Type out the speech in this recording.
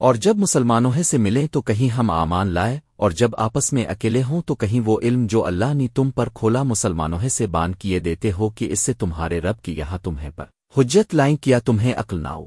اور جب مسلمانوں سے ملیں تو کہیں ہم آمان لائے، اور جب آپس میں اکیلے ہوں تو کہیں وہ علم جو اللہ نے تم پر کھولا مسلمانوں سے بان کیے دیتے ہو کہ اس سے تمہارے رب کی یہاں تمہیں پر حجت لائیں کیا تمہیں عقل نہ ہو۔